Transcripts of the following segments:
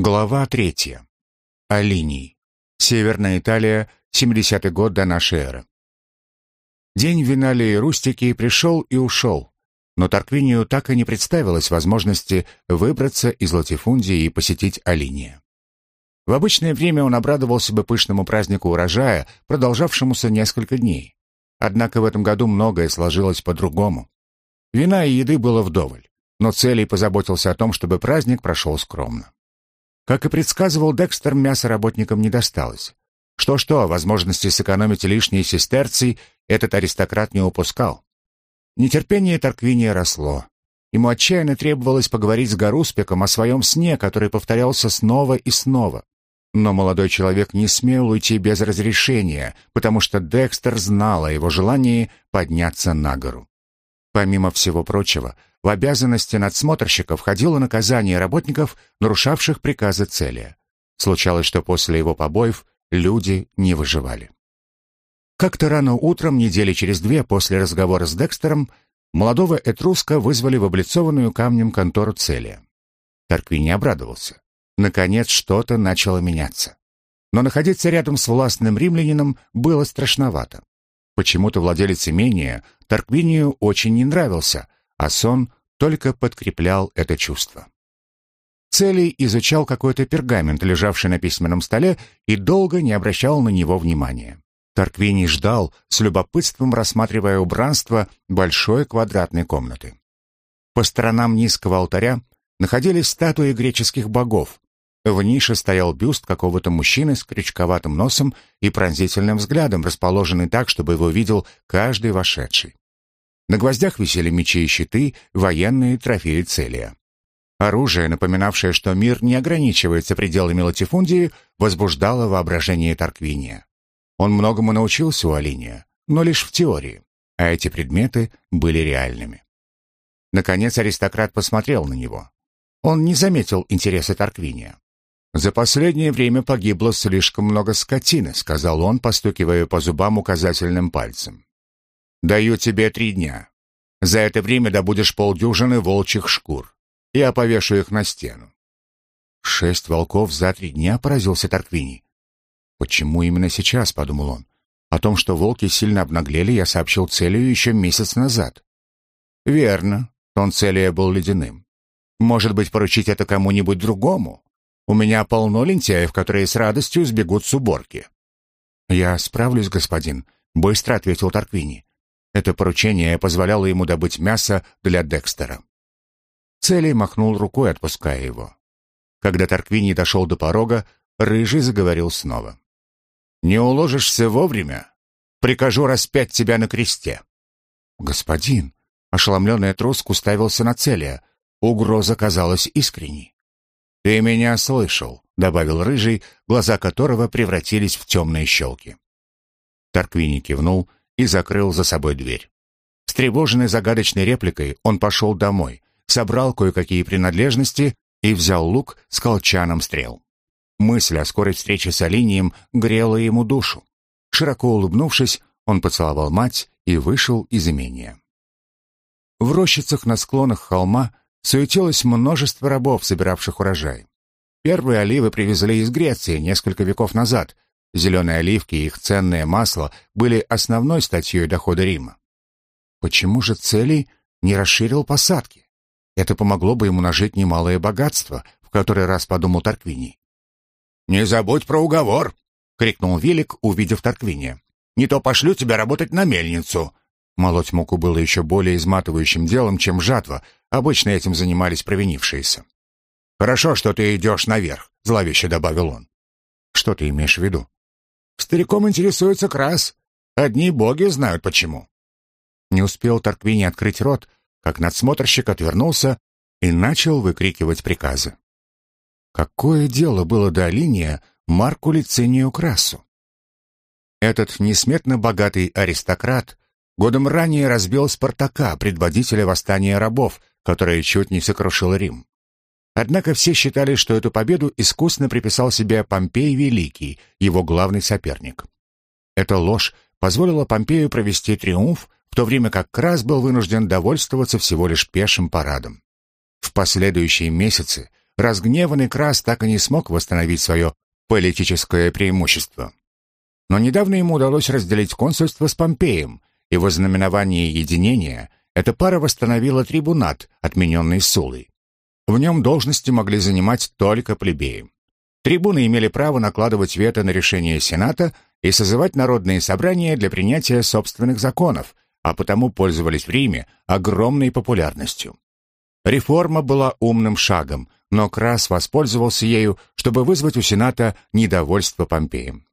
Глава третья. Алиний. Северная Италия, 70-й год до нашей эры. День Виналии Рустики пришел и ушел, но Тарквинию так и не представилось возможности выбраться из Латифундии и посетить Алиния. В обычное время он обрадовался бы пышному празднику урожая, продолжавшемуся несколько дней. Однако в этом году многое сложилось по-другому. Вина и еды было вдоволь, но Целий позаботился о том, чтобы праздник прошел скромно. Как и предсказывал Декстер, мясо работникам не досталось. Что-что, возможности сэкономить лишние сестерции этот аристократ не упускал. Нетерпение Тарквиния росло. Ему отчаянно требовалось поговорить с Гаруспеком о своем сне, который повторялся снова и снова. Но молодой человек не смел уйти без разрешения, потому что Декстер знал о его желании подняться на гору. Помимо всего прочего, в обязанности надсмотрщика входило наказание работников, нарушавших приказы цели. Случалось, что после его побоев люди не выживали. Как-то рано утром, недели через две после разговора с Декстером, молодого Этруска вызвали в облицованную камнем контору Целия. Тарквини обрадовался. Наконец что-то начало меняться. Но находиться рядом с властным римлянином было страшновато. Почему-то владелец имения Тарквинию очень не нравился, а сон только подкреплял это чувство. Целий изучал какой-то пергамент, лежавший на письменном столе, и долго не обращал на него внимания. Тарквиний ждал, с любопытством рассматривая убранство большой квадратной комнаты. По сторонам низкого алтаря находились статуи греческих богов. В нише стоял бюст какого-то мужчины с крючковатым носом и пронзительным взглядом, расположенный так, чтобы его видел каждый вошедший. На гвоздях висели мечи и щиты, военные трофеи Целия. Оружие, напоминавшее, что мир не ограничивается пределами латифундии, возбуждало воображение Тарквиния. Он многому научился у Алиния, но лишь в теории, а эти предметы были реальными. Наконец аристократ посмотрел на него. Он не заметил интереса Тарквиния. «За последнее время погибло слишком много скотины», — сказал он, постукивая по зубам указательным пальцем. Даю тебе три дня. За это время добудешь полдюжины волчьих шкур. Я повешу их на стену. Шесть волков за три дня поразился Тарквини. Почему именно сейчас, подумал он. О том, что волки сильно обнаглели, я сообщил Целию еще месяц назад. Верно, тон Целия был ледяным. Может быть, поручить это кому-нибудь другому? У меня полно лентяев, которые с радостью сбегут с уборки. Я справлюсь, господин, быстро ответил Тарквини. Это поручение позволяло ему добыть мясо для Декстера. Целий махнул рукой, отпуская его. Когда Тарквини дошел до порога, Рыжий заговорил снова. «Не уложишься вовремя? Прикажу распять тебя на кресте». «Господин!» — ошеломленный труск уставился на Целия. Угроза казалась искренней. «Ты меня слышал», — добавил Рыжий, глаза которого превратились в темные щелки. Тарквини кивнул и закрыл за собой дверь. Встревоженный загадочной репликой, он пошел домой, собрал кое-какие принадлежности и взял лук с колчаном стрел. Мысль о скорой встрече с Алинием грела ему душу. Широко улыбнувшись, он поцеловал мать и вышел из имения. В рощицах на склонах холма суетилось множество рабов, собиравших урожай. Первые оливы привезли из Греции несколько веков назад — Зеленые оливки и их ценное масло были основной статьей дохода Рима. Почему же Целий не расширил посадки? Это помогло бы ему нажить немалое богатство, в который раз подумал Тарквиний. «Не забудь про уговор!» — крикнул Вилик, увидев Тарквиния. «Не то пошлю тебя работать на мельницу!» Молоть муку было еще более изматывающим делом, чем жатва. Обычно этим занимались провинившиеся. «Хорошо, что ты идешь наверх», — зловеще добавил он. «Что ты имеешь в виду?» Стариком интересуется Крас. Одни боги знают почему. Не успел Тарквини открыть рот, как надсмотрщик отвернулся и начал выкрикивать приказы. Какое дело было до Алиния Марку Лицинию Красу? Этот несметно богатый аристократ годом ранее разбил Спартака, предводителя восстания рабов, которое чуть не сокрушило Рим. Однако все считали, что эту победу искусно приписал себе Помпей Великий, его главный соперник. Эта ложь позволила Помпею провести триумф, в то время как Крас был вынужден довольствоваться всего лишь пешим парадом. В последующие месяцы разгневанный Крас так и не смог восстановить свое политическое преимущество. Но недавно ему удалось разделить консульство с Помпеем, и в ознаменовании единения эта пара восстановила трибунат, отмененный Сулой. В нем должности могли занимать только плебеи. Трибуны имели право накладывать вето на решения Сената и созывать народные собрания для принятия собственных законов, а потому пользовались в Риме огромной популярностью. Реформа была умным шагом, но Крас воспользовался ею, чтобы вызвать у Сената недовольство Помпеем.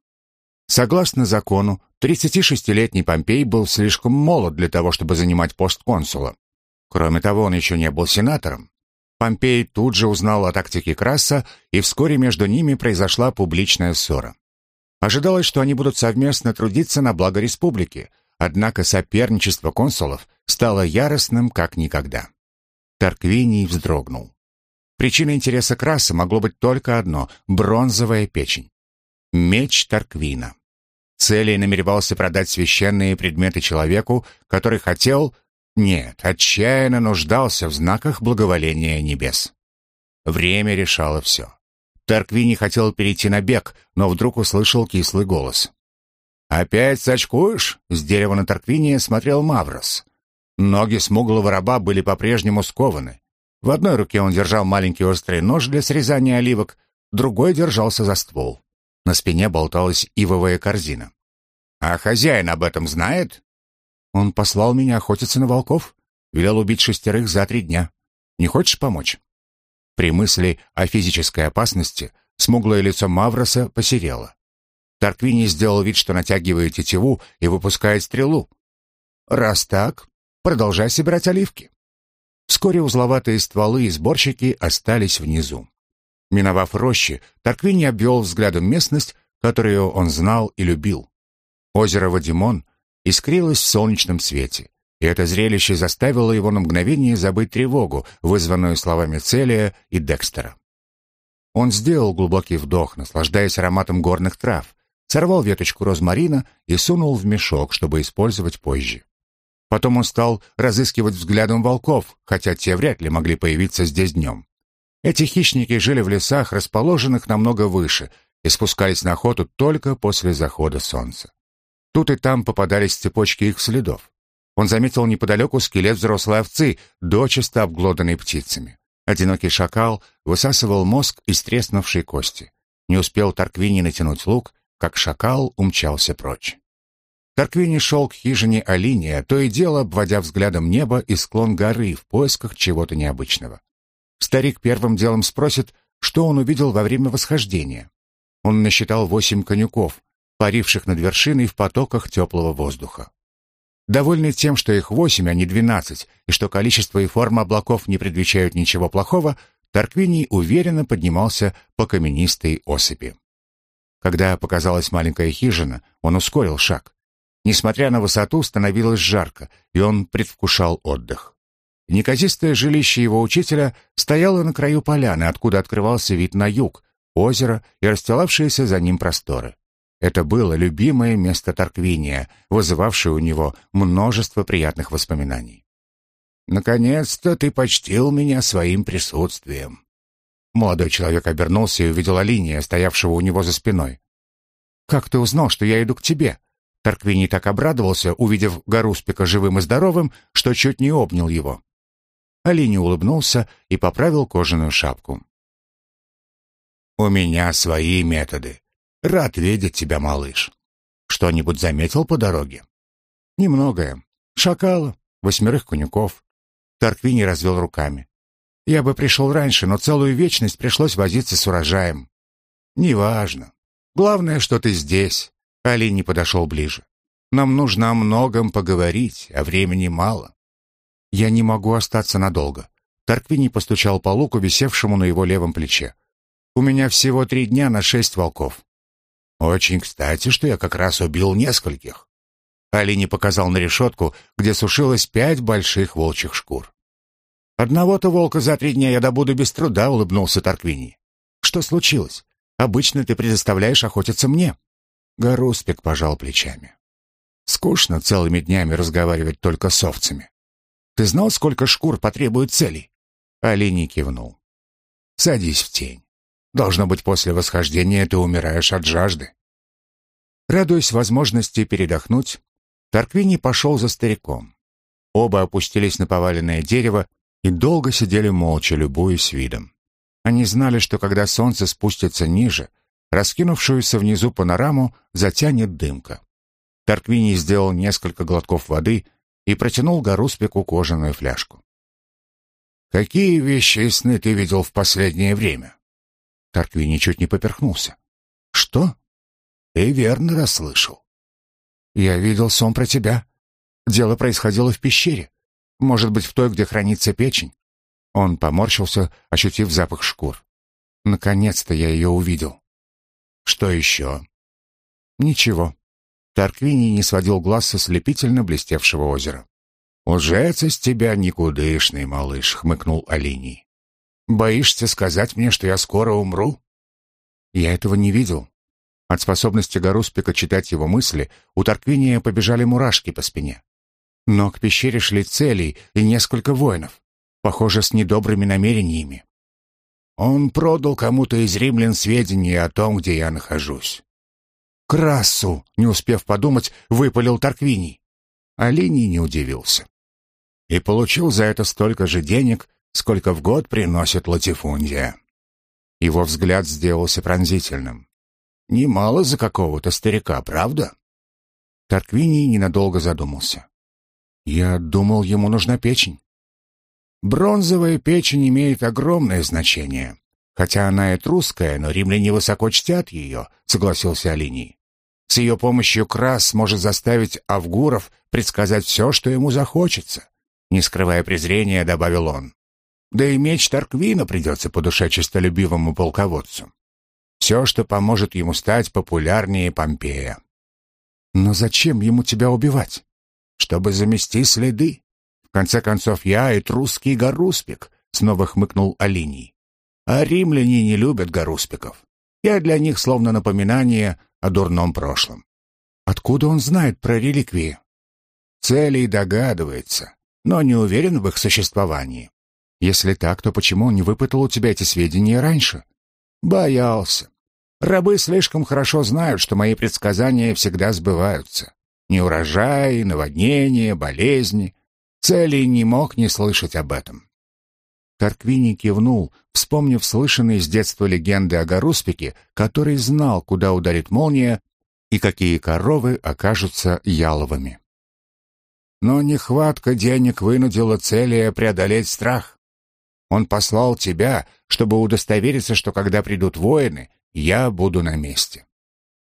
Согласно закону, 36-летний Помпей был слишком молод для того, чтобы занимать пост консула. Кроме того, он еще не был сенатором. Помпей тут же узнал о тактике Краса, и вскоре между ними произошла публичная ссора. Ожидалось, что они будут совместно трудиться на благо республики, однако соперничество консулов стало яростным как никогда. Тарквиний вздрогнул. Причиной интереса Краса могло быть только одно — бронзовая печень. Меч Тарквина. Целей намеревался продать священные предметы человеку, который хотел, нет, отчаянно нуждался в знаках благоволения небес. Время решало все. Тарквини хотел перейти на бег, но вдруг услышал кислый голос. «Опять сачкуешь?» — с дерева на Тарквине смотрел Маврос. Ноги смуглого раба были по-прежнему скованы. В одной руке он держал маленький острый нож для срезания оливок, другой держался за ствол. На спине болталась ивовая корзина. «А хозяин об этом знает?» «Он послал меня охотиться на волков, велел убить шестерых за три дня. Не хочешь помочь?» При мысли о физической опасности смуглое лицо Мавроса посерело. Тарквини сделал вид, что натягивает тетиву и выпускает стрелу. «Раз так, продолжай собирать оливки». Вскоре узловатые стволы и сборщики остались внизу. Миновав рощи, Тарквини обвел взглядом местность, которую он знал и любил. Озеро Вадимон искрилось в солнечном свете, и это зрелище заставило его на мгновение забыть тревогу, вызванную словами Целия и Декстера. Он сделал глубокий вдох, наслаждаясь ароматом горных трав, сорвал веточку розмарина и сунул в мешок, чтобы использовать позже. Потом он стал разыскивать взглядом волков, хотя те вряд ли могли появиться здесь днем. Эти хищники жили в лесах, расположенных намного выше, и спускались на охоту только после захода солнца. Тут и там попадались цепочки их следов. Он заметил неподалеку скелет взрослой овцы, дочисто обглоданной птицами. Одинокий шакал высасывал мозг из треснувшей кости. Не успел Тарквини натянуть лук, как шакал умчался прочь. Тарквини шел к хижине Алиния, то и дело обводя взглядом небо и склон горы в поисках чего-то необычного. Старик первым делом спросит, что он увидел во время восхождения. Он насчитал восемь конюков, паривших над вершиной в потоках теплого воздуха. Довольный тем, что их восемь, а не двенадцать, и что количество и форма облаков не предвещают ничего плохого, Тарквиний уверенно поднимался по каменистой осыпи. Когда показалась маленькая хижина, он ускорил шаг. Несмотря на высоту, становилось жарко, и он предвкушал отдых. Неказистое жилище его учителя стояло на краю поляны, откуда открывался вид на юг, озеро и расстилавшиеся за ним просторы. Это было любимое место Тарквиния, вызывавшее у него множество приятных воспоминаний. «Наконец-то ты почтил меня своим присутствием». Молодой человек обернулся и увидел Алиния, стоявшего у него за спиной. «Как ты узнал, что я иду к тебе?» Тарквиний так обрадовался, увидев Гаруспика живым и здоровым, что чуть не обнял его. Олени улыбнулся и поправил кожаную шапку. «У меня свои методы. Рад видеть тебя, малыш. Что-нибудь заметил по дороге?» «Немногое. Шакала, восьмерых конюков». Тарквини развел руками. «Я бы пришел раньше, но целую вечность пришлось возиться с урожаем». «Неважно. Главное, что ты здесь». Олень подошел ближе. «Нам нужно о многом поговорить, а времени мало». «Я не могу остаться надолго». Тарквини постучал по луку, висевшему на его левом плече. «У меня всего три дня на шесть волков». «Очень кстати, что я как раз убил нескольких». Алини показал на решетку, где сушилось пять больших волчьих шкур. «Одного-то волка за три дня я добуду без труда», — улыбнулся Тарквини. «Что случилось? Обычно ты предоставляешь охотиться мне». Гаруспик пожал плечами. «Скучно целыми днями разговаривать только с овцами. Ты знал, сколько шкур потребует целей?» Олени кивнул. Садись в тень. Должно быть, после восхождения ты умираешь от жажды». Радуясь возможности передохнуть, Тарквини пошел за стариком. Оба опустились на поваленное дерево и долго сидели молча, любуясь видом. Они знали, что когда солнце спустится ниже, раскинувшуюся внизу панораму затянет дымка. Тарквини сделал несколько глотков воды и протянул Гаруспику кожаную фляжку. «Какие вещи и сны ты видел в последнее время?» Тарквини чуть не поперхнулся. «Что?» «Ты верно расслышал. Я видел сон про тебя. Дело происходило в пещере. Может быть, в той, где хранится печень. Он поморщился, ощутив запах шкур. Наконец-то я ее увидел. Что еще? Ничего. Тарквини не сводил глаз со слепительно блестевшего озера. «Лжец из тебя никудышный, малыш», — хмыкнул Алиний. «Боишься сказать мне, что я скоро умру?» Я этого не видел. От способности Гаруспика читать его мысли у Тарквиния побежали мурашки по спине. Но к пещере шли цели и несколько воинов похоже, с недобрыми намерениями. Он продал кому-то из римлян сведения о том, где я нахожусь. Красу, не успев подумать, выпалил Тарквиний. Алиний не удивился. И получил за это столько же денег, сколько в год приносит латифундия. Его взгляд сделался пронзительным. Немало за какого-то старика, правда? Тарквиний ненадолго задумался. Я думал, ему нужна печень. Бронзовая печень имеет огромное значение. Хотя она и трусская, но римляне высоко чтят ее, согласился Алиний. С ее помощью Крас может заставить Авгуров предсказать все, что ему захочется. Не скрывая презрения, добавил он. Да и меч Тарквина придется по душе честолюбивому полководцу. Все, что поможет ему стать популярнее Помпея. Но зачем ему тебя убивать? Чтобы замести следы конце концов, я и русский Гаруспик, снова хмыкнул Алиний. А римляне не любят Гаруспиков. Я для них словно напоминание о дурном прошлом. Откуда он знает про реликвии? Целей догадывается, но не уверен в их существовании. Если так, то почему он не выпытал у тебя эти сведения раньше? Боялся. Рабы слишком хорошо знают, что мои предсказания всегда сбываются. Неурожаи, наводнения, болезни. Целий не мог не слышать об этом. Тарквини кивнул, вспомнив слышанные с детства легенды о Гаруспике, который знал, куда ударит молния и какие коровы окажутся яловыми. Но нехватка денег вынудила Целия преодолеть страх. Он послал тебя, чтобы удостовериться, что когда придут воины, я буду на месте.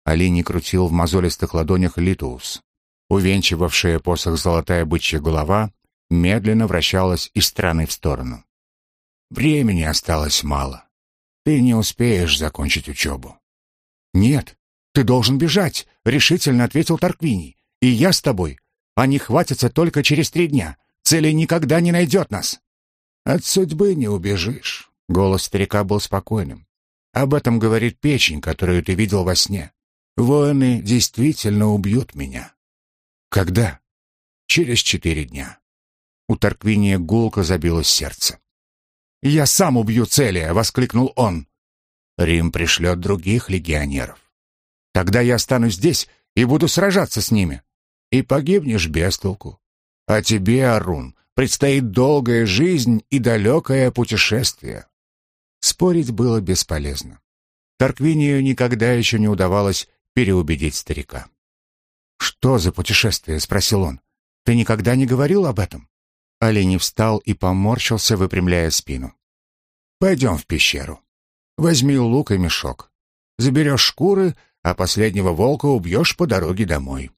Алини крутил в мозолистых ладонях литус. Увенчивавшая посох золотая бычья голова медленно вращалась из стороны в сторону. «Времени осталось мало. Ты не успеешь закончить учебу». «Нет, ты должен бежать», — решительно ответил Тарквини. «И я с тобой. Они хватятся только через три дня. Цели никогда не найдет нас». «От судьбы не убежишь», — голос старика был спокойным. «Об этом говорит печень, которую ты видел во сне. Воины действительно убьют меня». «Когда?» «Через четыре дня». У Тарквиния гулко забилось сердце. «Я сам убью Целия!» — воскликнул он. «Рим пришлет других легионеров. Тогда я останусь здесь и буду сражаться с ними. И погибнешь без толку. А тебе, Арун, предстоит долгая жизнь и далекое путешествие». Спорить было бесполезно. Тарквинию никогда еще не удавалось переубедить старика. «Что за путешествие?» — спросил он. «Ты никогда не говорил об этом?» Олень встал и поморщился, выпрямляя спину. «Пойдем в пещеру. Возьми лук и мешок. Заберешь шкуры, а последнего волка убьешь по дороге домой».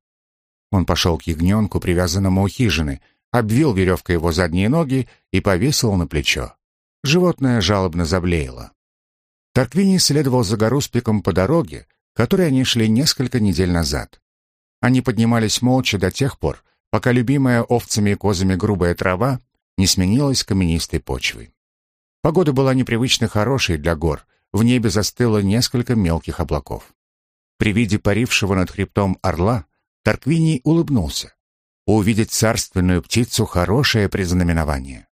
Он пошел к ягненку, привязанному у хижины, обвил веревкой его задние ноги и повесил на плечо. Животное жалобно заблеяло. Тарквини следовал за Гаруспиком по дороге, которой они шли несколько недель назад. Они поднимались молча до тех пор, пока любимая овцами и козами грубая трава не сменилась каменистой почвой. Погода была непривычно хорошей для гор, в небе застыло несколько мелких облаков. При виде парившего над хребтом орла Тарквиний улыбнулся. Увидеть царственную птицу — хорошее признаменование.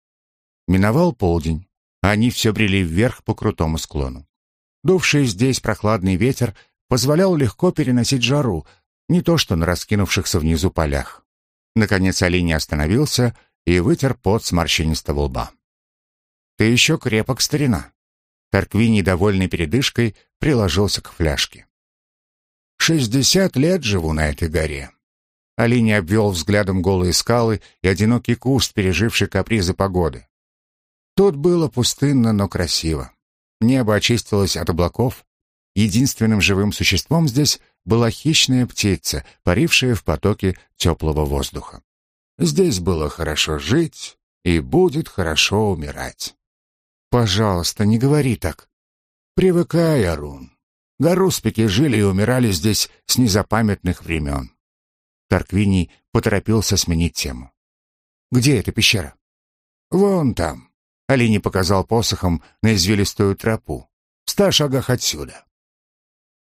Миновал полдень. Они все брели вверх по крутому склону. Дувший здесь прохладный ветер позволял легко переносить жару, не то что на раскинувшихся внизу полях. Наконец Алини остановился и вытер пот с морщинистого лба. «Ты еще крепок, старина!» Тарквини, довольный передышкой, приложился к фляжке. «Шестьдесят лет живу на этой горе». Алини обвел взглядом голые скалы и одинокий куст, переживший капризы погоды. Тут было пустынно, но красиво. Небо очистилось от облаков. Единственным живым существом здесь была хищная птица, парившая в потоке теплого воздуха. Здесь было хорошо жить и будет хорошо умирать. Пожалуйста, не говори так. Привыкай, Арун. Гаруспики жили и умирали здесь с незапамятных времен. Тарквини поторопился сменить тему. Где эта пещера? Вон там. Алини показал посохом на извилистую тропу. В ста шагах отсюда.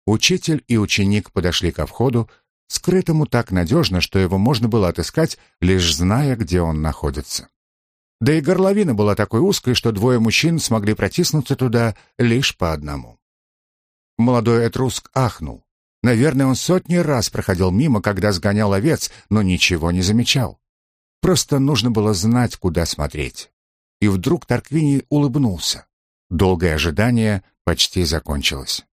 Учитель и ученик подошли ко входу, скрытому так надежно, что его можно было отыскать, лишь зная, где он находится. Да и горловина была такой узкой, что двое мужчин смогли протиснуться туда лишь по одному. Молодой Этруск ахнул. Наверное, он сотни раз проходил мимо, когда сгонял овец, но ничего не замечал. Просто нужно было знать, куда смотреть. И вдруг Тарквини улыбнулся. Долгое ожидание почти закончилось.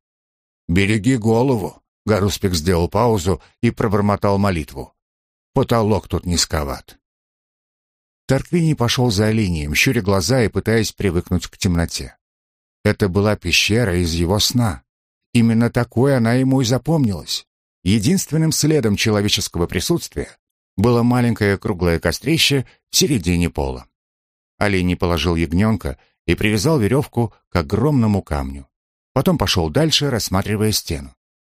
«Береги голову!» — Гаруспик сделал паузу и пробормотал молитву. «Потолок тут низковат». Тарквини пошел за линием, щуря глаза и пытаясь привыкнуть к темноте. Это была пещера из его сна. Именно такой она ему и запомнилась. Единственным следом человеческого присутствия было маленькое круглое кострище в середине пола. Олень положил ягненка и привязал веревку к огромному камню. Потом пошел дальше, рассматривая стену.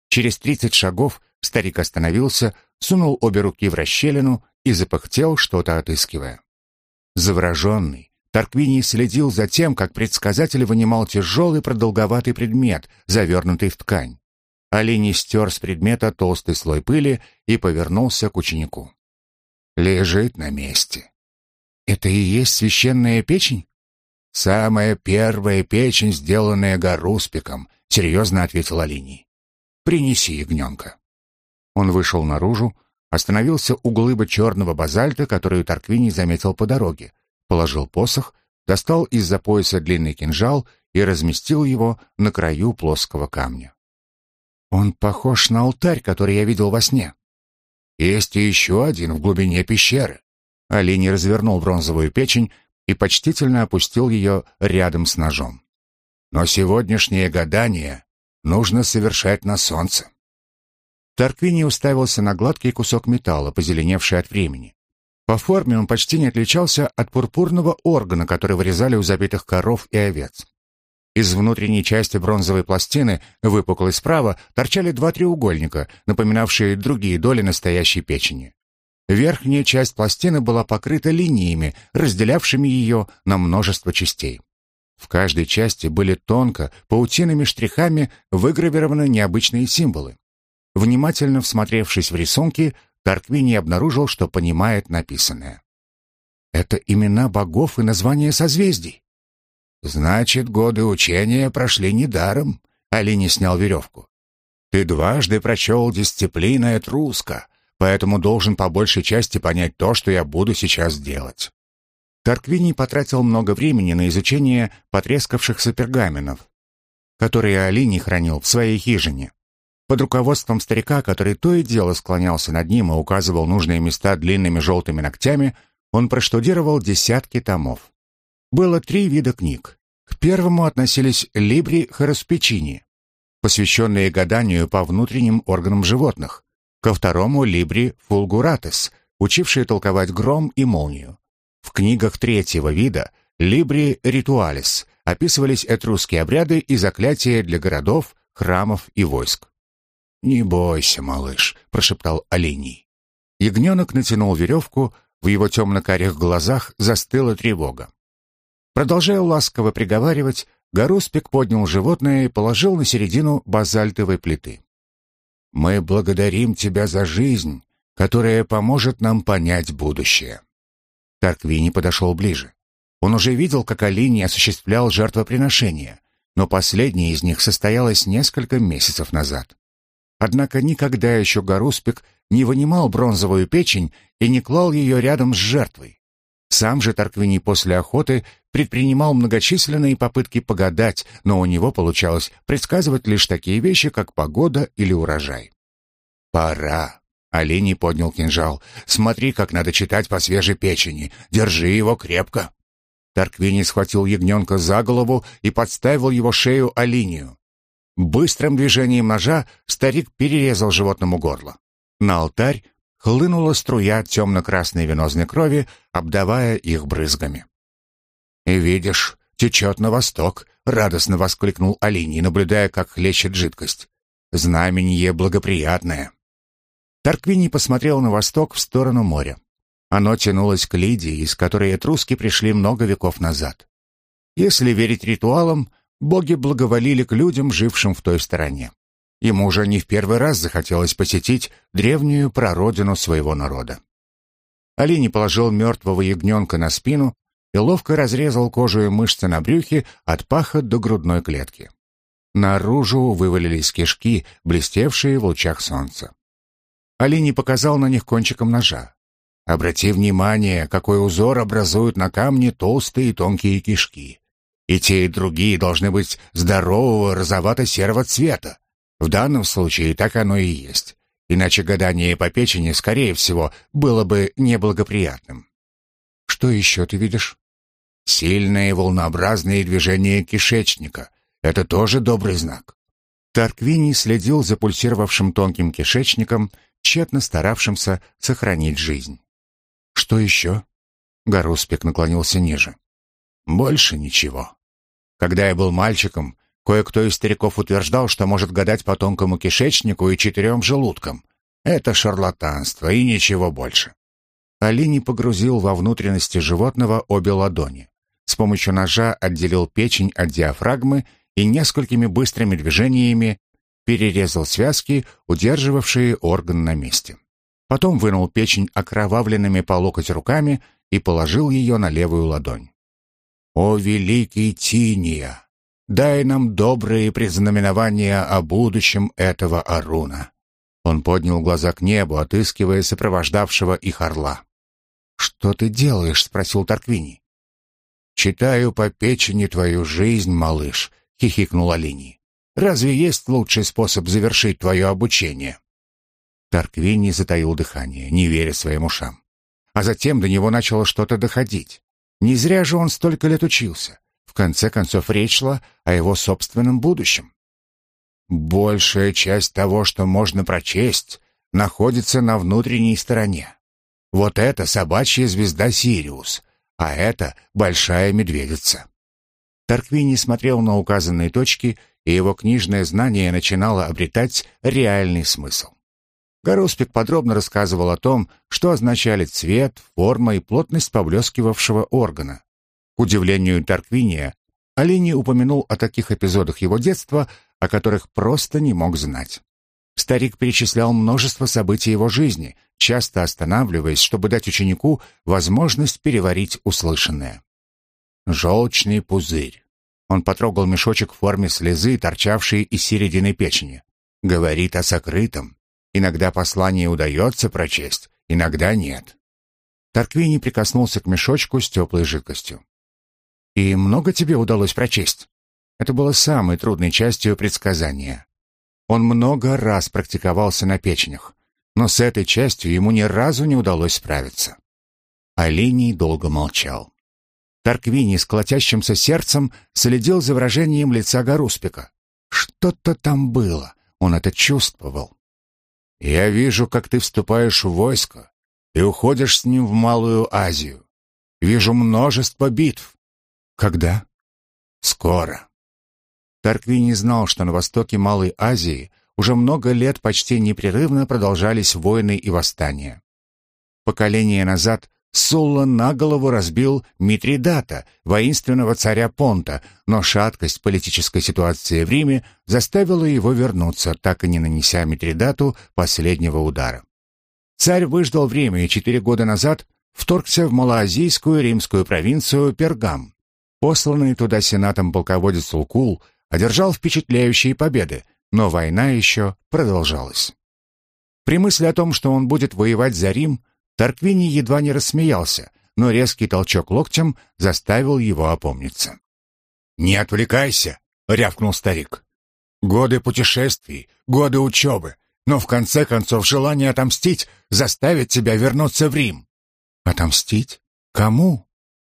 Через тридцать шагов старик остановился, сунул обе руки в расщелину и запыхтел, что-то отыскивая. Завороженный, Тарквиний следил за тем, как предсказатель вынимал тяжелый продолговатый предмет, завернутый в ткань. Олень стер с предмета толстый слой пыли и повернулся к ученику. «Лежит на месте». «Это и есть священная печень?» «Самая первая печень, сделанная Гаруспиком», — серьезно ответил Алиний. «Принеси ягненка». Он вышел наружу, остановился у глыбы черного базальта, которую Тарквини заметил по дороге, положил посох, достал из-за пояса длинный кинжал и разместил его на краю плоского камня. «Он похож на алтарь, который я видел во сне». «Есть и еще один в глубине пещеры». Алиний развернул бронзовую печень и почтительно опустил ее рядом с ножом. Но сегодняшнее гадание нужно совершать на солнце. Тарквини уставился на гладкий кусок металла, позеленевший от времени. По форме он почти не отличался от пурпурного органа, который вырезали у забитых коров и овец. Из внутренней части бронзовой пластины, выпуклой справа, торчали два треугольника, напоминавшие другие доли настоящей печени. Верхняя часть пластины была покрыта линиями, разделявшими ее на множество частей. В каждой части были тонко, паутинными штрихами выгравированы необычные символы. Внимательно всмотревшись в рисунки, Тарквини обнаружил, что понимает написанное. Это имена богов и названия созвездий. Значит, годы учения прошли недаром. Алини снял веревку. Ты дважды прочел дисциплина Этруска, поэтому должен по большей части понять то, что я буду сейчас делать. Тарквини потратил много времени на изучение потрескавшихся пергаменов, которые Алини хранил в своей хижине. Под руководством старика, который то и дело склонялся над ним и указывал нужные места длинными желтыми ногтями, он проштудировал десятки томов. Было три вида книг. К первому относились «Либри Хороспечини», посвященные гаданию по внутренним органам животных, ко второму Либри Фулгуратес, учившие толковать гром и молнию. В книгах третьего вида Либри Ритуалис описывались этрусские обряды и заклятия для городов, храмов и войск. «Не бойся, малыш», — прошептал Олений. Ягненок натянул веревку, в его темно-карих глазах застыла тревога. Продолжая ласково приговаривать, Гаруспик поднял животное и положил на середину базальтовой плиты. Мы благодарим тебя за жизнь, которая поможет нам понять будущее. Тарквини подошел ближе. Он уже видел, как Алини осуществлял жертвоприношения, но последнее из них состоялось несколько месяцев назад. Однако никогда еще Гаруспик не вынимал бронзовую печень и не клал ее рядом с жертвой. Сам же Тарквини после охоты предпринимал многочисленные попытки погадать, но у него получалось предсказывать лишь такие вещи, как погода или урожай. «Пора!» — Оленей поднял кинжал. «Смотри, как надо читать по свежей печени. Держи его крепко!» Тарквини схватил ягненка за голову и подставил его шею Алинию. Быстрым движением ножа старик перерезал животному горло. На алтарь хлынула струя темно-красной венозной крови, обдавая их брызгами. «И видишь, течет на восток», — радостно воскликнул Алиний, наблюдая, как хлещет жидкость. «Знаменье благоприятное». Тарквини посмотрел на восток в сторону моря. Оно тянулось к Лидии, из которой этруски пришли много веков назад. Если верить ритуалам, боги благоволили к людям, жившим в той стороне. Ему уже не в первый раз захотелось посетить древнюю прародину своего народа. Алини положил мертвого ягненка на спину и ловко разрезал кожу и мышцы на брюхе от паха до грудной клетки. Наружу вывалились кишки, блестевшие в лучах солнца. Алини показал на них кончиком ножа. Обрати внимание, какой узор образуют на камне толстые и тонкие кишки. И те, и другие должны быть здорового розовато-серого цвета. В данном случае так оно и есть. Иначе гадание по печени, скорее всего, было бы неблагоприятным. Что еще ты видишь? Сильные волнообразные движения кишечника. Это тоже добрый знак. Тарквини следил за пульсировавшим тонким кишечником, тщетно старавшимся сохранить жизнь. «Что еще?» Гаруспик наклонился ниже. «Больше ничего. Когда я был мальчиком, кое-кто из стариков утверждал, что может гадать по тонкому кишечнику и четырем желудкам. Это шарлатанство и ничего больше». Алини погрузил во внутренности животного обе ладони. С помощью ножа отделил печень от диафрагмы и несколькими быстрыми движениями перерезал связки, удерживавшие орган на месте. Потом вынул печень окровавленными по локоть руками и положил ее на левую ладонь. «О, великий Тиния! Дай нам добрые предзнаменования о будущем этого Аруна!» Он поднял глаза к небу, отыскивая сопровождавшего их орла. «Что ты делаешь?» — спросил Тарквини. «Читаю по печени твою жизнь, малыш», — хихикнул Алини. «Разве есть лучший способ завершить твое обучение?» Тарквини затаил дыхание, не веря своим ушам. А затем до него начало что-то доходить. Не зря же он столько лет учился. В конце концов, речь шла о его собственном будущем. Большая часть того, что можно прочесть, находится на внутренней стороне. Вот это собачья звезда Сириус, а это большая медведица. Тарквини смотрел на указанные точки, и его книжное знание начинало обретать реальный смысл. Гаруспик подробно рассказывал о том, что означали цвет, форма и плотность поблескивавшего органа. К удивлению Тарквиния, Олени упомянул о таких эпизодах его детства, о которых просто не мог знать. Старик перечислял множество событий его жизни, часто останавливаясь, чтобы дать ученику возможность переварить услышанное. Желчный пузырь. Он потрогал мешочек в форме слезы, торчавший из середины печени. Говорит о сокрытом, Иногда послание удается прочесть, иногда нет. Тарквини прикоснулся к мешочку с теплой жидкостью. «И много тебе удалось прочесть?» Это было самой трудной частью предсказания. Он много раз практиковался на печенях, но с этой частью ему ни разу не удалось справиться. Алиний долго молчал. Тарквини с колотящимся сердцем следил за выражением лица Гаруспика. Что-то там было, он это чувствовал. Я вижу, как ты вступаешь в войско и уходишь с ним в Малую Азию. Вижу множество битв. Когда? Скоро. Таркви не знал, что на востоке Малой Азии уже много лет почти непрерывно продолжались войны и восстания. Поколение назад Сулла на голову разбил Митридата, воинственного царя Понта, но шаткость политической ситуации в Риме заставила его вернуться, так и не нанеся Митридату последнего удара. Царь выждал время и четыре года назад вторгся в малоазийскую римскую провинцию Пергам. Посланный туда сенатом полководец Улкул одержал впечатляющие победы, но война еще продолжалась. При мысли о том, что он будет воевать за Рим, Тарквини едва не рассмеялся, но резкий толчок локтем заставил его опомниться. «Не отвлекайся!» — рявкнул старик. «Годы путешествий, годы учебы, но в конце концов желание отомстить заставит тебя вернуться в Рим». «Отомстить? Кому?»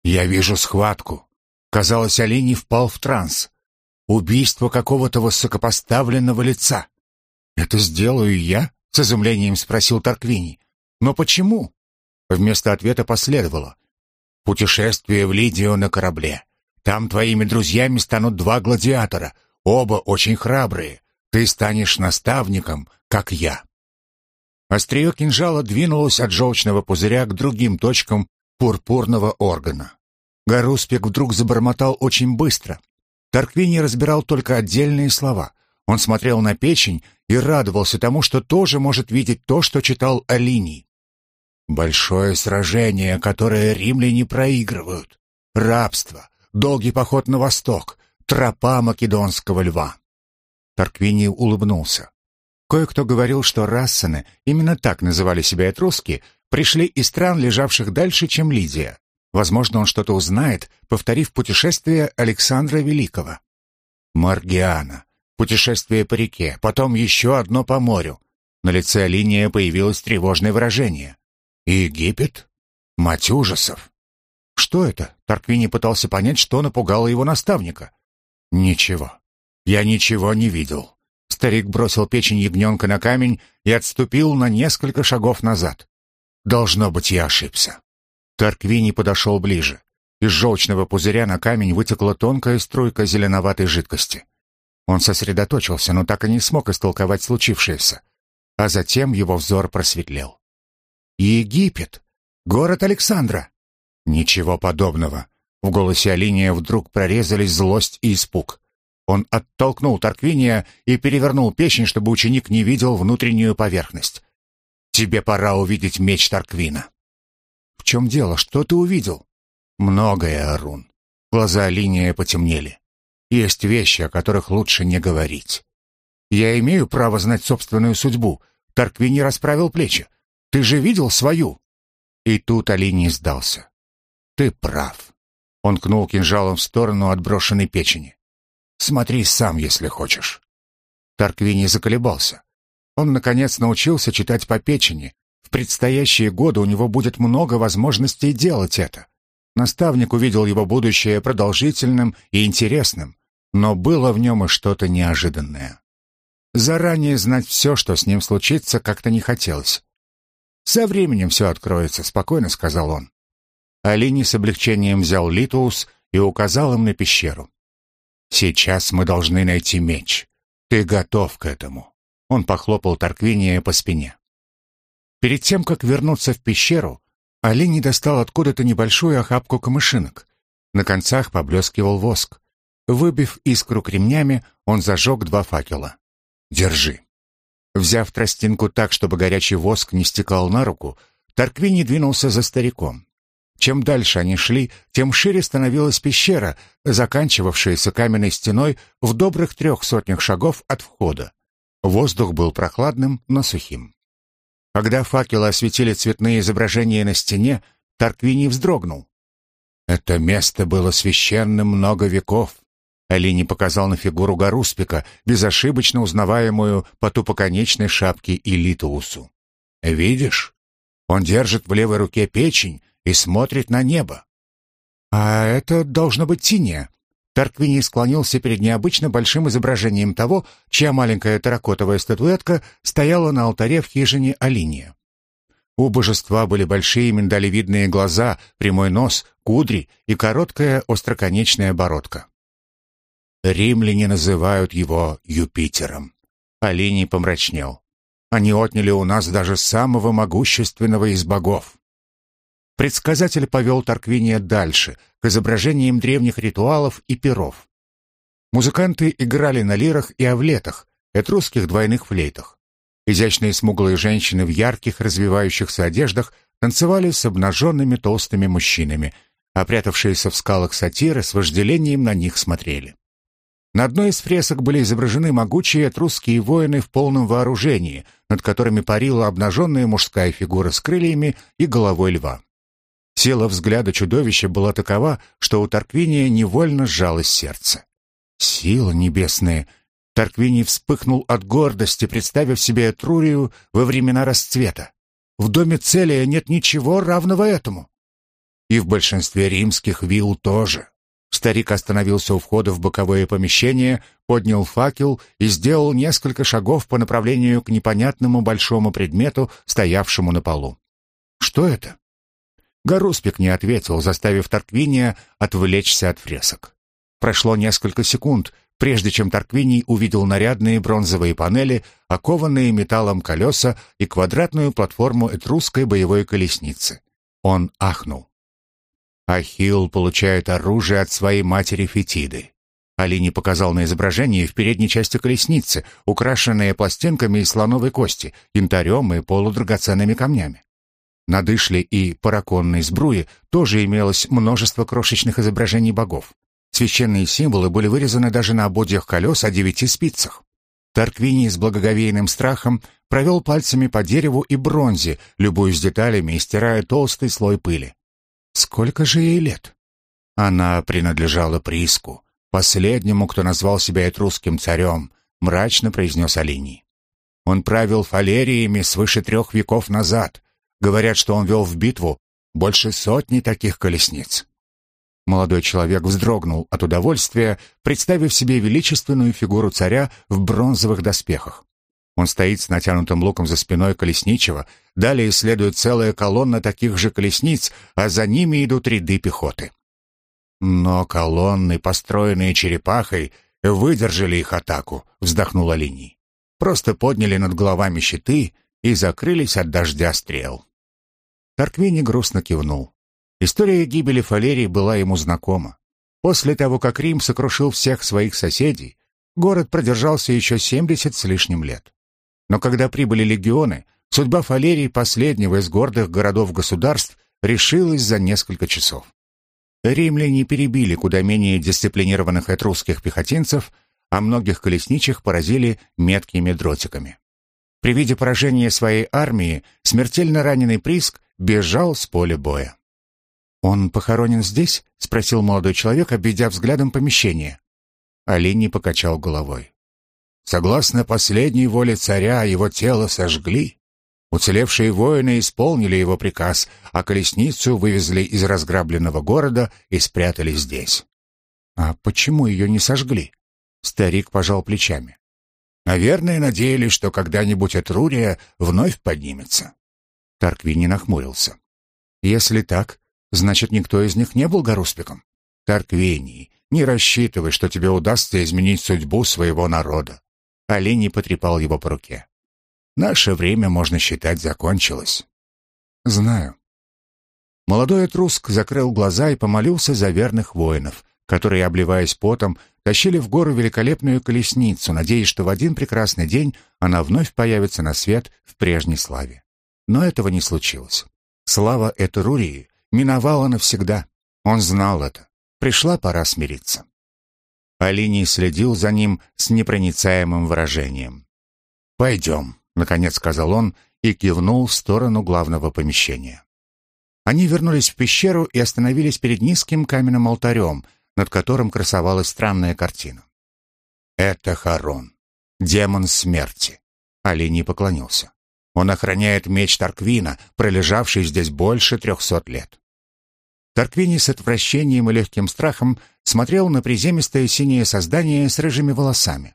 «Я вижу схватку». Казалось, Олени впал в транс. Убийство какого-то высокопоставленного лица. «Это сделаю я?» — с изумлением спросил Тарквини. «Но почему?» Вместо ответа последовало. «Путешествие в Лидию на корабле. Там твоими друзьями станут два гладиатора, оба очень храбрые. Ты станешь наставником, как я». Острие кинжала двинулось от желчного пузыря к другим точкам пурпурного органа. Гаруспик вдруг забормотал очень быстро. Тарквини разбирал только отдельные слова. Он смотрел на печень и радовался тому, что тоже может видеть то, что читал Алиний. «Большое сражение, которое римляне проигрывают. Рабство, долгий поход на восток, тропа македонского льва». Тарквини улыбнулся. Кое-кто говорил, что рассаны, именно так называли себя этруски, пришли из стран, лежавших дальше, чем Лидия. Возможно, он что-то узнает, повторив путешествие Александра Великого. Маргиана. Путешествие по реке, потом еще одно по морю. На лице Алиния появилось тревожное выражение. Египет? Мать ужасов. Что это? Тарквини пытался понять, что напугало его наставника. Ничего. Я ничего не видел. Старик бросил печень ягненка на камень и отступил на несколько шагов назад. Должно быть, я ошибся. Тарквини подошел ближе. Из желчного пузыря на камень вытекла тонкая струйка зеленоватой жидкости. Он сосредоточился, но так и не смог истолковать случившееся. А затем его взор просветлел. «Египет! Город Александра!» «Ничего подобного!» В голосе Алиния вдруг прорезались злость и испуг. Он оттолкнул Тарквиния и перевернул печень, чтобы ученик не видел внутреннюю поверхность. «Тебе пора увидеть меч Тарквина». «В чем дело? Что ты увидел?» «Многое, Арун». Глаза линия потемнели. «Есть вещи, о которых лучше не говорить». «Я имею право знать собственную судьбу». Тарквини расправил плечи. «Ты же видел свою?» И тут Алини сдался. «Ты прав». Он кнул кинжалом в сторону отброшенной печени. «Смотри сам, если хочешь». Тарквини заколебался. Он, наконец, научился читать по печени, в предстоящие годы у него будет много возможностей делать это. Наставник увидел его будущее продолжительным и интересным, но было в нем и что-то неожиданное. Заранее знать все, что с ним случится, как-то не хотелось. «Со временем все откроется», — спокойно сказал он. Алини с облегчением взял Литоус и указал им на пещеру. «Сейчас мы должны найти меч. Ты готов к этому?» Он похлопал Тарквиния по спине. Перед тем, как вернуться в пещеру, Олени достал откуда-то небольшую охапку камышинок. На концах поблескивал воск. Выбив искру кремнями, он зажег два факела. «Держи». Взяв тростинку так, чтобы горячий воск не стекал на руку, Тарквини двинулся за стариком. Чем дальше они шли, тем шире становилась пещера, заканчивавшаяся каменной стеной в добрых трех сотнях шагов от входа. Воздух был прохладным, но сухим. Когда факелы осветили цветные изображения на стене, Тарквини вздрогнул. Это место было священным много веков. Алини показал на фигуру Гаруспика, безошибочно узнаваемую по тупоконечной шапке Илитоусу. «Видишь? Он держит в левой руке печень и смотрит на небо. А это должно быть Тиния. Тарквини склонился перед необычно большим изображением того, чья маленькая терракотовая статуэтка стояла на алтаре в хижине Алиния. У божества были большие миндалевидные глаза, прямой нос, кудри и короткая остроконечная бородка. Римляне называют его Юпитером. Алиний помрачнел. Они отняли у нас даже самого могущественного из богов. Предсказатель повел Тарквиния дальше, к изображениям древних ритуалов и перов. Музыканты играли на лирах и овлетах, этрусских двойных флейтах. Изящные смуглые женщины в ярких развивающихся одеждах танцевали с обнаженными толстыми мужчинами, а прятавшиеся в скалах сатиры с вожделением на них смотрели. На одной из фресок были изображены могучие этрусские воины в полном вооружении, над которыми парила обнаженная мужская фигура с крыльями и головой льва. Сила взгляда чудовища была такова, что у Тарквиния невольно сжалось сердце. Сила небесная! Тарквиний вспыхнул от гордости, представив себе Этрурию во времена расцвета. В доме Целия нет ничего равного этому. И в большинстве римских вилл тоже. Старик остановился у входа в боковое помещение, поднял факел и сделал несколько шагов по направлению к непонятному большому предмету, стоявшему на полу. «Что это?» Гаруспик не ответил, заставив Тарквиния отвлечься от фресок. Прошло несколько секунд, прежде чем Тарквиний увидел нарядные бронзовые панели, окованные металлом колеса и квадратную платформу этрусской боевой колесницы. Он ахнул. Ахилл получает оружие от своей матери Фетиды. Алини показал на изображении в передней части колесницы, украшенные пластинками из слоновой кости, янтарем и полудрагоценными камнями. На дышле и параконной сбруе тоже имелось множество крошечных изображений богов. Священные символы были вырезаны даже на ободьях колес о девяти спицах. Тарквини с благоговейным страхом провел пальцами по дереву и бронзе, любуясь деталями и стирая толстый слой пыли. Сколько же ей лет? Она принадлежала Приску, последнему, кто назвал себя этрусским царем, мрачно произнес Алиний. Он правил фалериями свыше трех веков назад. Говорят, что он вел в битву больше сотни таких колесниц. Молодой человек вздрогнул от удовольствия, представив себе величественную фигуру царя в бронзовых доспехах. Он стоит с натянутым луком за спиной колесничего, далее следует целая колонна таких же колесниц, а за ними идут ряды пехоты. Но колонны, построенные черепахой, выдержали их атаку, вздохнула Линий. Просто подняли над головами щиты и закрылись от дождя стрел. Тарквини грустно кивнул. История гибели Фалерии была ему знакома. После того, как Рим сокрушил всех своих соседей, город продержался еще семьдесят с лишним лет. Но когда прибыли легионы, судьба Фалерии, последнего из гордых городов-государств, решилась за несколько часов. Римляне перебили куда менее дисциплинированных этрусских пехотинцев, а многих колесничих поразили меткими дротиками. При виде поражения своей армии смертельно раненый Приск бежал с поля боя. «Он похоронен здесь?» — спросил молодой человек, обведя взглядом помещение. Олень покачал головой. Согласно последней воле царя, его тело сожгли. Уцелевшие воины исполнили его приказ, а колесницу вывезли из разграбленного города и спрятали здесь. А почему ее не сожгли? Старик пожал плечами. Наверное, надеялись, что когда-нибудь Этрурия вновь поднимется. Тарквини нахмурился. Если так, значит, никто из них не был Гаруспиком. Тарквини, не рассчитывай, что тебе удастся изменить судьбу своего народа. Олени потрепал его по руке. «Наше время, можно считать, закончилось». «Знаю». Молодой этруск закрыл глаза и помолился за верных воинов, которые, обливаясь потом, тащили в гору великолепную колесницу, надеясь, что в один прекрасный день она вновь появится на свет в прежней славе. Но этого не случилось. Слава Этрурии миновала навсегда. Он знал это. Пришла пора смириться. Алиний следил за ним с непроницаемым выражением. «Пойдем», — наконец сказал он и кивнул в сторону главного помещения. Они вернулись в пещеру и остановились перед низким каменным алтарем, над которым красовалась странная картина. «Это Харон, демон смерти», — Алиний поклонился. «Он охраняет меч Тарквина, пролежавший здесь больше трехсот лет». Тарквини с отвращением и легким страхом смотрел на приземистое синее создание с рыжими волосами.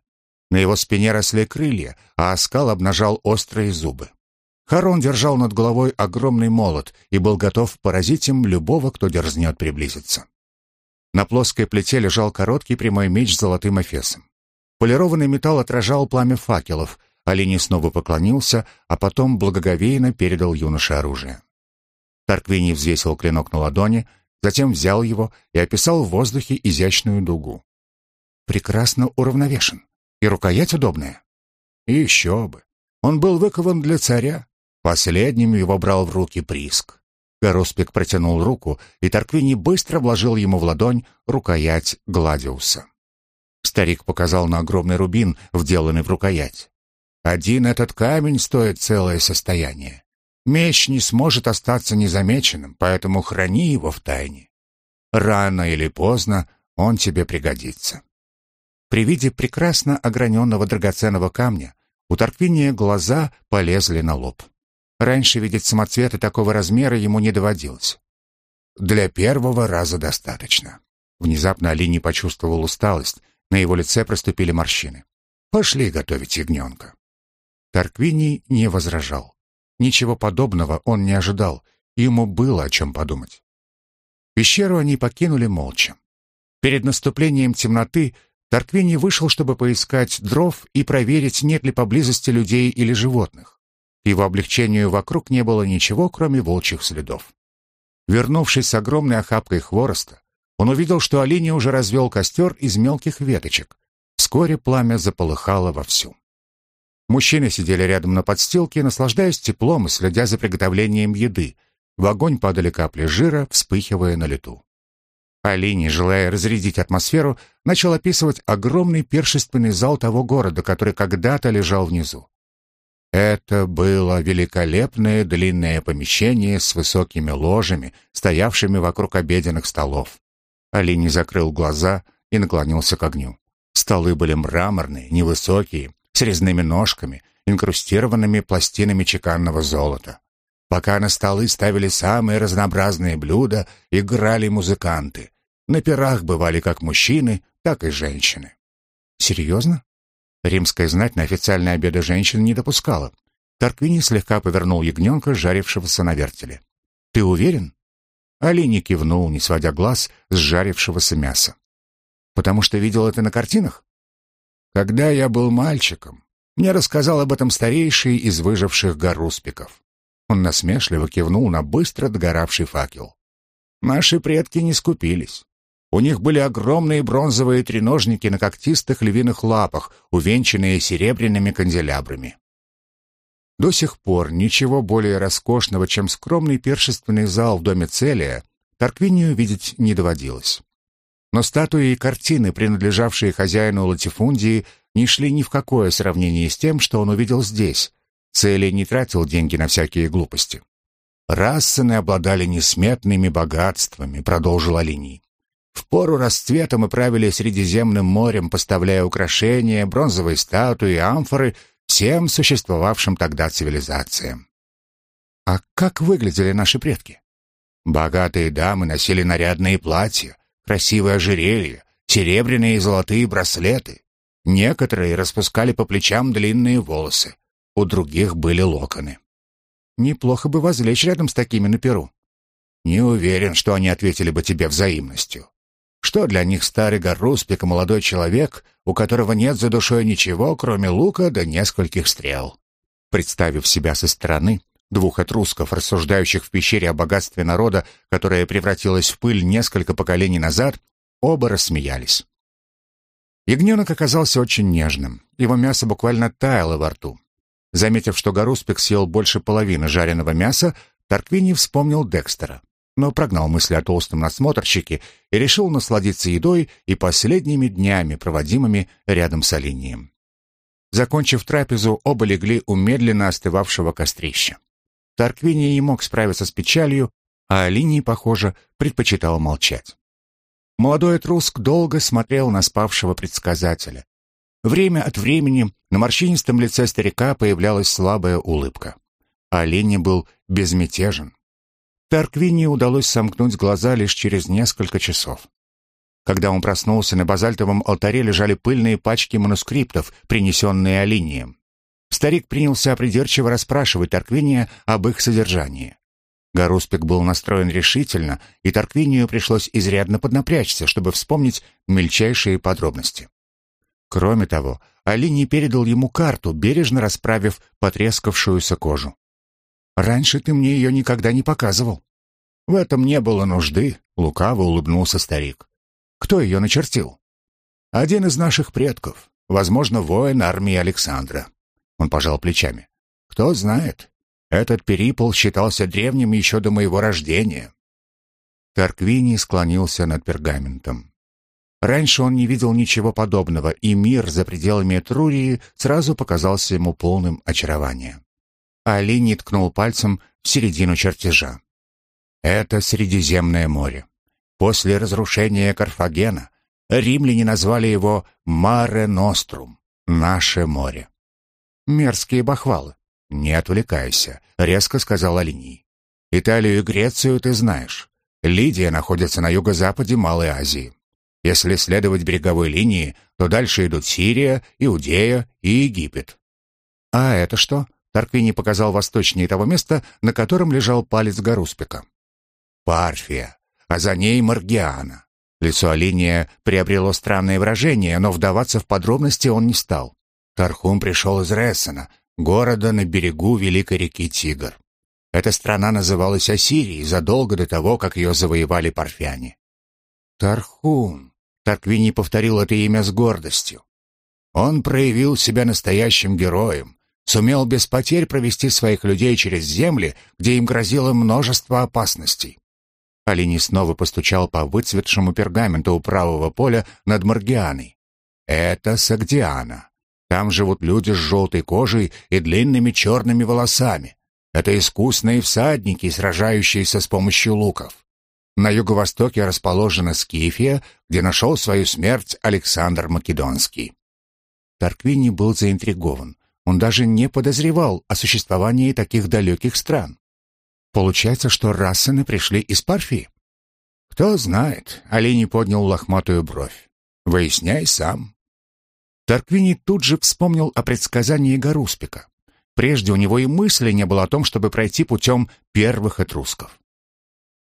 На его спине росли крылья, а оскал обнажал острые зубы. Харон держал над головой огромный молот и был готов поразить им любого, кто дерзнет приблизиться. На плоской плите лежал короткий прямой меч с золотым эфесом. Полированный металл отражал пламя факелов. Олени снова поклонился, а потом благоговейно передал юноше оружие. Тарквини взвесил клинок на ладони, затем взял его и описал в воздухе изящную дугу. Прекрасно уравновешен. И рукоять удобная. И еще бы. Он был выкован для царя. Последним его брал в руки Приск. Гороспик протянул руку, и Торквини быстро вложил ему в ладонь рукоять Гладиуса. Старик показал на огромный рубин, вделанный в рукоять. «Один этот камень стоит целое состояние. Меч не сможет остаться незамеченным, поэтому храни его в тайне. Рано или поздно он тебе пригодится». При виде прекрасно ограненного драгоценного камня у Торквиния глаза полезли на лоб. Раньше видеть самоцветы такого размера ему не доводилось. Для первого раза достаточно. Внезапно Али почувствовал усталость, на его лице проступили морщины. «Пошли готовить ягненка». Тарквиний не возражал. Ничего подобного он не ожидал, ему было о чем подумать. Пещеру они покинули молча. Перед наступлением темноты Тарквини вышел, чтобы поискать дров и проверить, нет ли поблизости людей или животных его облегчению вокруг не было ничего, кроме волчьих следов. Вернувшись с огромной охапкой хвороста, он увидел, что Алине уже развел костер из мелких веточек. Вскоре пламя заполыхало вовсю. Мужчины сидели рядом на подстилке, наслаждаясь теплом и следя за приготовлением еды. В огонь падали капли жира, вспыхивая на лету. Алини, желая разрядить атмосферу, начал описывать огромный першественный зал того города, который когда-то лежал внизу. Это было великолепное длинное помещение с высокими ложами, стоявшими вокруг обеденных столов. Алини закрыл глаза и наклонился к огню. Столы были мраморные, невысокие, с резными ножками, инкрустированными пластинами чеканного золота. Пока на столы ставили самые разнообразные блюда, играли музыканты. На пирах бывали как мужчины, так и женщины. Серьезно? Римская знать на официальные обеды женщин не допускала. Тарквини слегка повернул ягненка, жарившегося на вертеле. «Ты уверен?» Али кивнул, не сводя глаз с жарившегося мяса. «Потому что видел это на картинах?» «Когда я был мальчиком, мне рассказал об этом старейший из выживших горуспиков». Он насмешливо кивнул на быстро догоравший факел. «Наши предки не скупились. У них были огромные бронзовые треножники на когтистых львиных лапах, увенчанные серебряными канделябрами. До сих пор ничего более роскошного, чем скромный першественный зал в доме Целия, Тарквинию видеть не доводилось. Но статуи и картины, принадлежавшие хозяину латифундии, не шли ни в какое сравнение с тем, что он увидел здесь. Целий не тратил деньги на всякие глупости. «Рассены обладали несметными богатствами», — продолжил Алиний. В пору расцвета мы правили Средиземным морем, поставляя украшения, бронзовые статуи, амфоры всем существовавшим тогда цивилизациям. А как выглядели наши предки? Богатые дамы носили нарядные платья, красивые ожерелья, серебряные и золотые браслеты. Некоторые распускали по плечам длинные волосы, у других были локоны. Неплохо бы возлечь рядом с такими на перу. Не уверен, что они ответили бы тебе взаимностью. Что для них старый Гаруспик и молодой человек, у которого нет за душой ничего, кроме лука да нескольких стрел? Представив себя со стороны, двух этрусков, рассуждающих в пещере о богатстве народа, которое превратилось в пыль несколько поколений назад, оба рассмеялись. Ягненок оказался очень нежным. Его мясо буквально таяло во рту. Заметив, что Гаруспик съел больше половины жареного мяса, Тарквини вспомнил Декстера но прогнал мысли о толстом надсмотрщике и решил насладиться едой и последними днями, проводимыми рядом с Алинием. Закончив трапезу, оба легли у медленно остывавшего кострища. Тарквини не мог справиться с печалью, а Алиний, похоже, предпочитал молчать. Молодой Этруск долго смотрел на спавшего предсказателя. Время от времени на морщинистом лице старика появлялась слабая улыбка. А Алиний был безмятежен. Тарквине удалось сомкнуть глаза лишь через несколько часов. Когда он проснулся, на базальтовом алтаре лежали пыльные пачки манускриптов, принесенные Алинием. Старик принялся придирчиво расспрашивать Тарквиния об их содержании. Гаруспик был настроен решительно, и Тарквинию пришлось изрядно поднапрячься, чтобы вспомнить мельчайшие подробности. Кроме того, Алиний передал ему карту, бережно расправив потрескавшуюся кожу. Раньше ты мне ее никогда не показывал». «В этом не было нужды», — лукаво улыбнулся старик. «Кто ее начертил?» «Один из наших предков, возможно, воин армии Александра». Он пожал плечами. «Кто знает? Этот перипол считался древним еще до моего рождения. Тарквини склонился над пергаментом. Раньше он не видел ничего подобного, и мир за пределами Этрурии сразу показался ему полным очарования. Алини ткнул пальцем в середину чертежа. Это Средиземное море. После разрушения Карфагена римляне назвали его Маре Нострум, наше море. Мерзкие бахвалы. Не отвлекайся, резко сказал Алиний. Италию и Грецию ты знаешь. Лидия находится на юго-западе Малой Азии. Если следовать береговой линии, то дальше идут Сирия, Иудея и Египет. А это что? Тарквини показал восточнее того места, на котором лежал палец Гаруспика. Парфия, а за ней Маргиана. Лицо Алиния приобрело странное выражение, но вдаваться в подробности он не стал. Тархум пришел из Рессена, города на берегу великой реки Тигр. Эта страна называлась Ассирией задолго до того, как ее завоевали парфяне. Тархун. Тарквини повторил это имя с гордостью. Он проявил себя настоящим героем, сумел без потерь провести своих людей через земли, где им грозило множество опасностей. Алини снова постучал по выцветшему пергаменту у правого поля над Маргианой. «Это Сагдиана. Там живут люди с желтой кожей и длинными черными волосами. Это искусные всадники, сражающиеся с помощью луков. На юго-востоке расположена Скифия, где нашел свою смерть Александр Македонский. Тарквини был заинтригован. Он даже не подозревал о существовании таких далеких стран. Получается, что Рассены пришли из Парфии? Кто знает, Олени поднял лохматую бровь. Выясняй сам. Тарквини тут же вспомнил о предсказании Гаруспика. Прежде у него и мысли не было о том, чтобы пройти путем первых этрусков.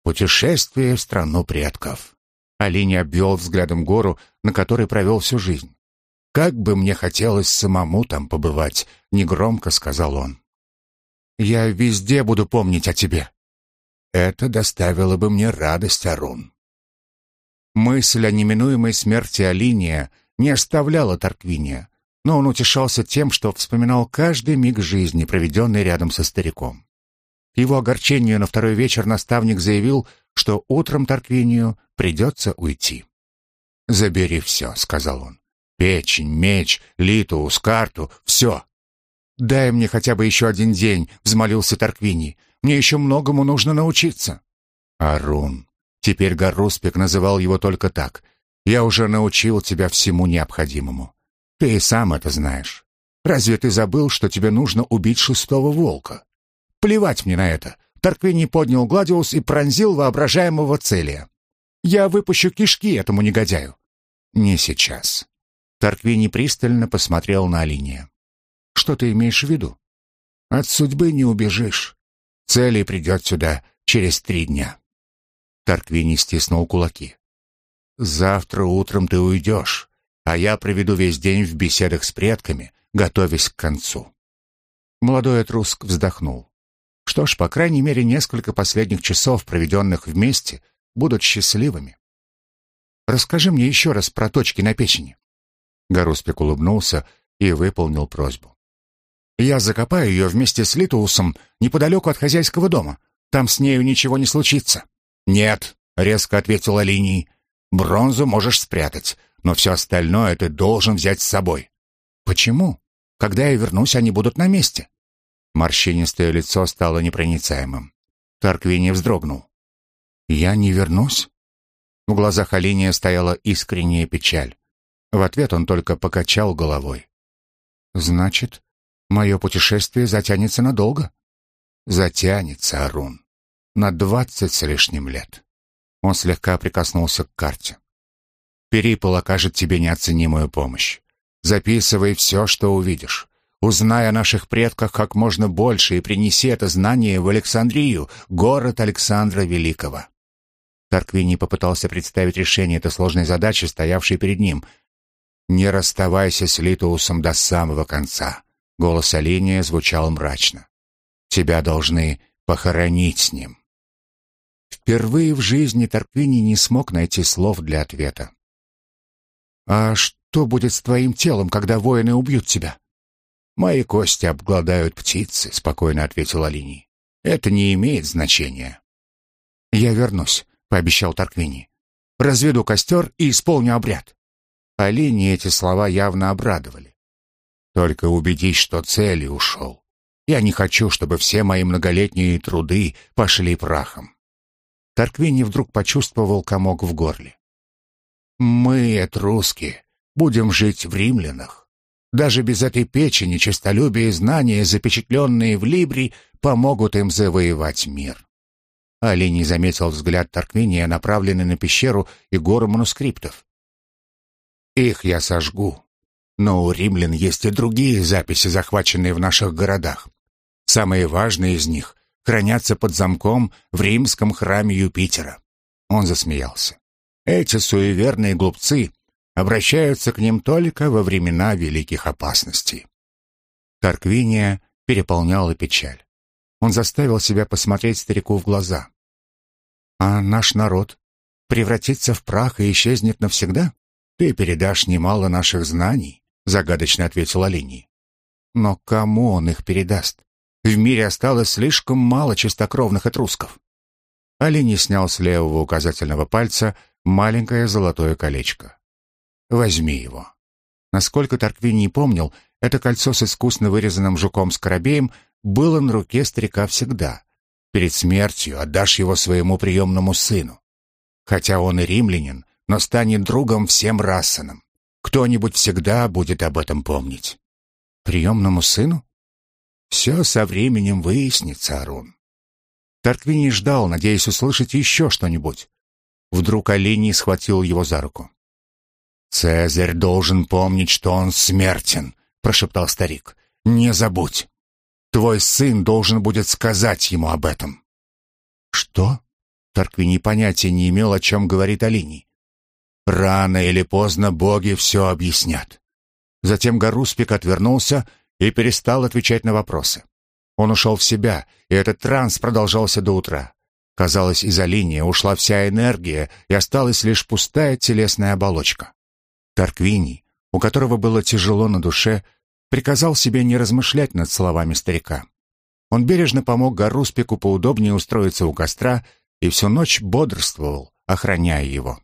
Путешествие в страну предков. Алини обвел взглядом гору, на которой провел всю жизнь. «Как бы мне хотелось самому там побывать», — негромко сказал он. «Я везде буду помнить о тебе». Это доставило бы мне радость, Арун. Мысль о неминуемой смерти Алиния не оставляла Тарквиния, но он утешался тем, что вспоминал каждый миг жизни, проведенный рядом со стариком. Его огорчению на второй вечер наставник заявил, что утром Тарквинию придется уйти. «Забери все», — сказал он. «Печень, меч, литус, карту — все». «Дай мне хотя бы еще один день», — взмолился Тарквини. «Мне еще многому нужно научиться». «Арун». Теперь Гаруспик называл его только так. «Я уже научил тебя всему необходимому. Ты и сам это знаешь. Разве ты забыл, что тебе нужно убить шестого волка? Плевать мне на это. Тарквини поднял Гладиус и пронзил воображаемого целия. Я выпущу кишки этому негодяю. Не сейчас. Тарквини пристально посмотрел на Алиния. Что ты имеешь в виду? От судьбы не убежишь. Цели придет сюда через три дня. Тарквини стиснул кулаки. Завтра утром ты уйдешь а я проведу весь день в беседах с предками, готовясь к концу. Молодой Этруск вздохнул. Что ж, по крайней мере, несколько последних часов, проведенных вместе, будут счастливыми. Расскажи мне еще раз про точки на печени. Гаруспик улыбнулся и выполнил просьбу. Я закопаю ее вместе с Литоусом неподалеку от хозяйского дома. Там с нею ничего не случится. Нет, резко ответил Алиний. Бронзу можешь спрятать, но все остальное ты должен взять с собой. Почему? Когда я вернусь, они будут на месте. Морщинистое лицо стало непроницаемым. Тарквини вздрогнул. Я не вернусь? В глазах Алиния стояла искренняя печаль. В ответ он только покачал головой. Значит, мое путешествие затянется надолго? Затянется, Арун. На двадцать с лишним лет. Он слегка прикоснулся к карте. Перипол окажет тебе неоценимую помощь. Записывай все, что увидишь. Узнай о наших предках как можно больше и принеси это знание в Александрию, город Александра Великого». Тарквини попытался представить решение этой сложной задачи, стоявшей перед ним. «Не расставайся с Литоусом до самого конца», — голос Алиния звучал мрачно. «Тебя должны похоронить с ним». Впервые в жизни Тарквини не смог найти слов для ответа. «А что будет с твоим телом, когда воины убьют тебя?» «Мои кости обгладают птицы», — спокойно ответил Алини. «Это не имеет значения». «Я вернусь», — пообещал Тарквини. «Разведу костер и исполню обряд». Алине эти слова явно обрадовали. «Только убедись, что цели ушел. Я не хочу, чтобы все мои многолетние труды пошли прахом». Тарквини вдруг почувствовал комок в горле. «Мы, этруски, будем жить в римлянах. Даже без этой печени честолюбие и знания, запечатленные в Либри, помогут им завоевать мир». Али не заметил взгляд Тарквиния, направленный на пещеру и гору манускриптов. «Их я сожгу. Но у римлян есть и другие записи, захваченные в наших городах. Самые важные из них хранятся под замком в римском храме Юпитера». Он засмеялся. «Эти суеверные глупцы обращаются к ним только во времена великих опасностей». Тарквиния переполняла печаль. Он заставил себя посмотреть старику в глаза. «А наш народ превратится в прах и исчезнет навсегда? Ты передашь немало наших знаний», — загадочно ответил Олени. «Но кому он их передаст? В мире осталось слишком мало чистокровных этрусков». Олени снял с левого указательного пальца маленькое золотое колечко. «Возьми его». Насколько Тарквини помнил, это кольцо с искусно вырезанным жуком-скоробеем было на руке старика всегда. Перед смертью отдашь его своему приемному сыну. Хотя он и римлянин, но станет другом всем расанам. Кто-нибудь всегда будет об этом помнить. Приемному сыну? Все со временем выяснится, Арун. Тарквини ждал, надеясь услышать еще что-нибудь. Вдруг Олени схватил его за руку. «Цезарь должен помнить, что он смертен», — прошептал старик. «Не забудь». Твой сын должен будет сказать ему об этом». «Что?» Тарквини понятия не имел, о чем говорит Алини. «Рано или поздно боги все объяснят». Затем Гаруспик отвернулся и перестал отвечать на вопросы. Он ушел в себя, и этот транс продолжался до утра. Казалось, из Алинии ушла вся энергия, и осталась лишь пустая телесная оболочка. Тарквини, у которого было тяжело на душе, приказал себе не размышлять над словами старика. Он бережно помог Гаруспику поудобнее устроиться у костра и всю ночь бодрствовал, охраняя его.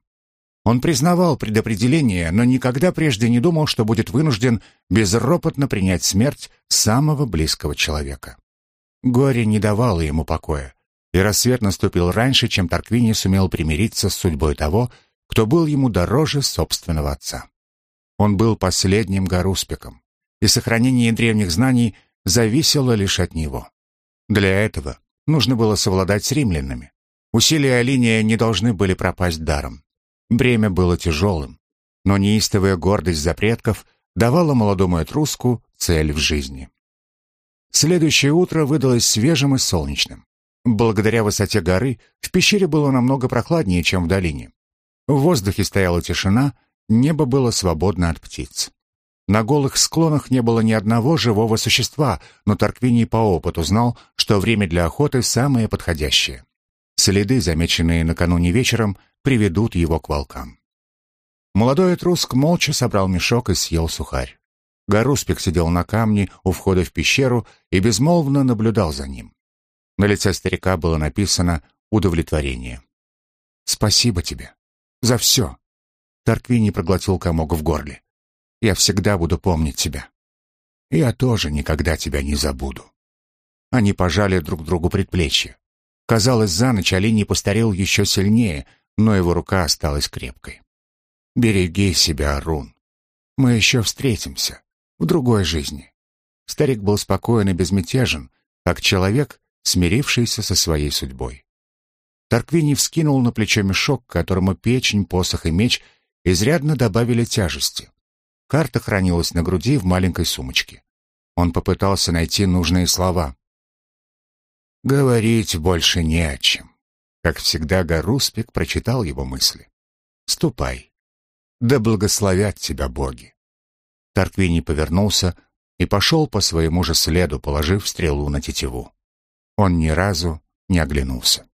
Он признавал предопределение, но никогда прежде не думал, что будет вынужден безропотно принять смерть самого близкого человека. Горе не давало ему покоя, и рассвет наступил раньше, чем Тарквини сумел примириться с судьбой того, кто был ему дороже собственного отца. Он был последним Гаруспиком, и сохранение древних знаний зависело лишь от него. Для этого нужно было совладать с римлянами. Усилия Алиния не должны были пропасть даром. Бремя было тяжелым, но неистовая гордость за предков давала молодому этруску цель в жизни. Следующее утро выдалось свежим и солнечным. Благодаря высоте горы в пещере было намного прохладнее, чем в долине. В воздухе стояла тишина, небо было свободно от птиц. На голых склонах не было ни одного живого существа, но Тарквиний по опыту знал, что время для охоты самое подходящее. Следы, замеченные накануне вечером, приведут его к волкам. Молодой этруск молча собрал мешок и съел сухарь. Гаруспик сидел на камне у входа в пещеру и безмолвно наблюдал за ним. На лице старика было написано удовлетворение. «Спасибо тебе. За все». Тарквини проглотил комок в горле. Я всегда буду помнить тебя. Я тоже никогда тебя не забуду. Они пожали друг другу предплечья. Казалось, за ночь Алини постарел еще сильнее, но его рука осталась крепкой. «Береги себя, Арун. Мы еще встретимся. В другой жизни». Старик был спокоен и безмятежен, как человек, смирившийся со своей судьбой. Тарквини вскинул на плечо мешок, которому печень, посох и меч изрядно добавили тяжести. Карта хранилась на груди в маленькой сумочке. Он попытался найти нужные слова. «Говорить больше не о чем». Как всегда, Гаруспик прочитал его мысли. «Ступай. Да благословят тебя боги». Тарквини повернулся и пошел по своему же следу, положив стрелу на тетиву. Он ни разу не оглянулся.